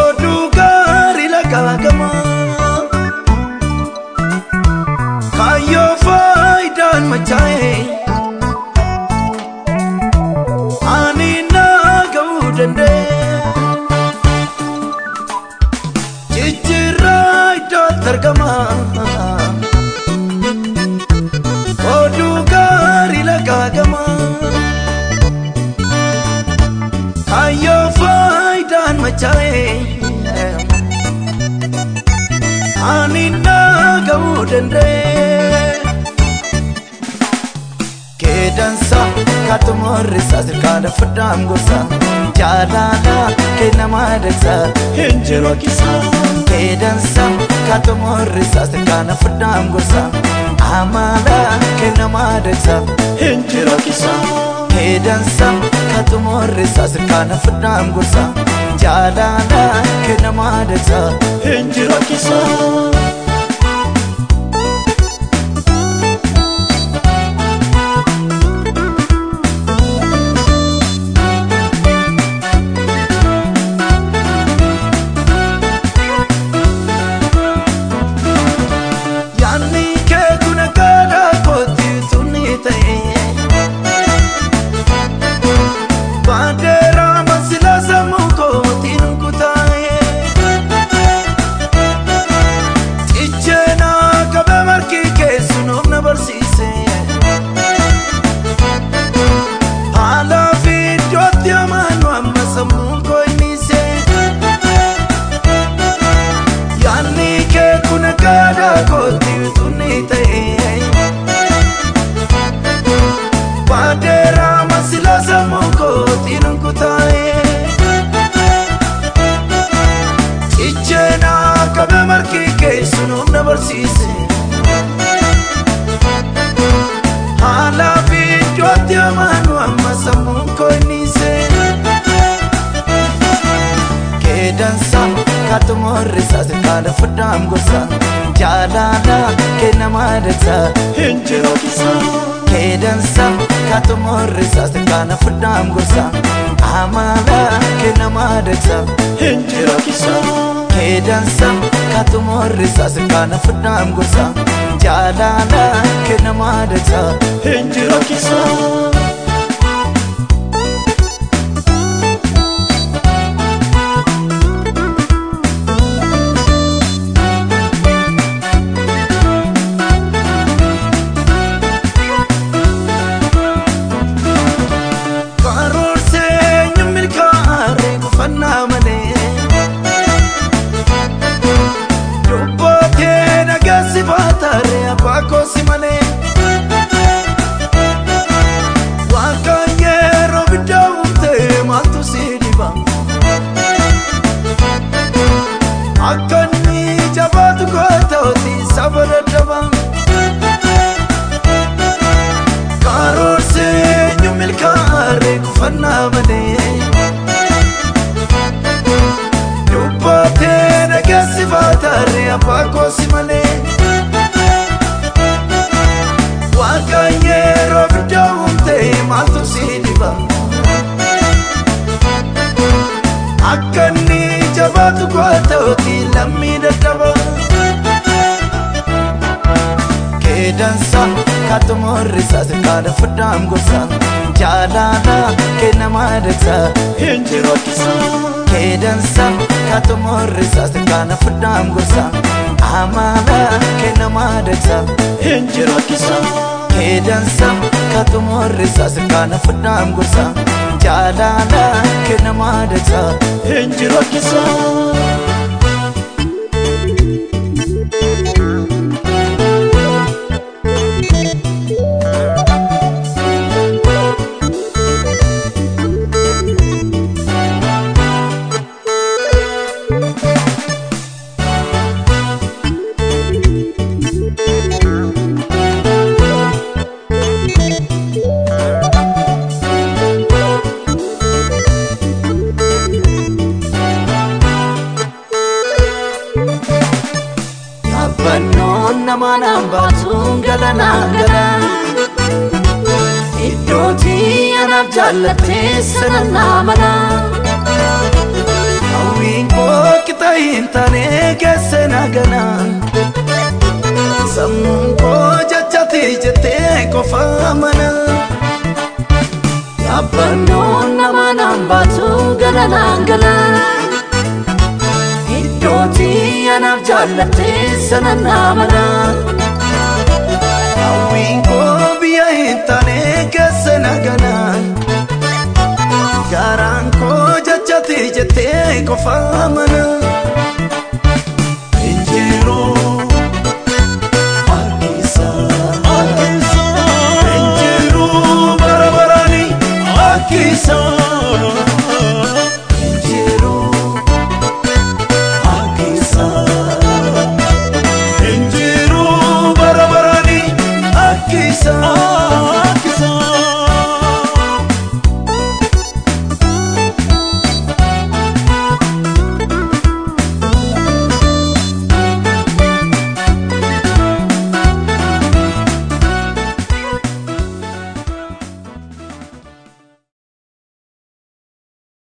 oduu gaarii lagaagama kaayyoo faayidaan machaa'e ani naa ga'uu danda'e jijjiirraa iddootti argama ani naa ga'uu danda'e keedansa katumorrisa sirkaadha fudhaan gorsa jaalala kennamaa dagsa hin jiru kisa keedansa katumorrisa sirkaadha fudhaan gorsa amala kennamaa dagsa hin jiru kisa keedansa katumorrisa sirkaadha fudhaan gorsa jaalala kennamaa dagsa hin jiru kisa. Barsiise haala fi iddootti amaanu amma sammuun koo innise keedansa katumorrisa sirkaadha fudhaan gorsa jaalala kennamaa dagsa hin jiru kisa keedansa katumorrisa sirkaadha fudhaan gorsa amala kennamaa dagsa hin jiru kisa keedansa katumorrisa sirkaadha fudhaan gorsa jaalala kennamaa dagsa hin jiru keedansa katumorrisa sirkaadha fudhaan gorsa jaalala kennamaa dagsa hin jiru kisa keedansa katumorrisa sirkaadha fudhaan gorsa amala kennamaa dagsa hin jiru kisa keedansa katumorrisa sirkaadha fudhaan gorsa jaalala kennamaa dagsa hin jiru kisa. Hambaatuun galanaan galan iddootii anaaf jaallattee sana naa mala. Hawwiin koo qixa hin taane keessa nagana. Sammuun koo jajjate jettee qofa mana. Yaabbannoon nama naan baatu galanaan gala. Iddootii anaaf jaallattee sana naa mala. فما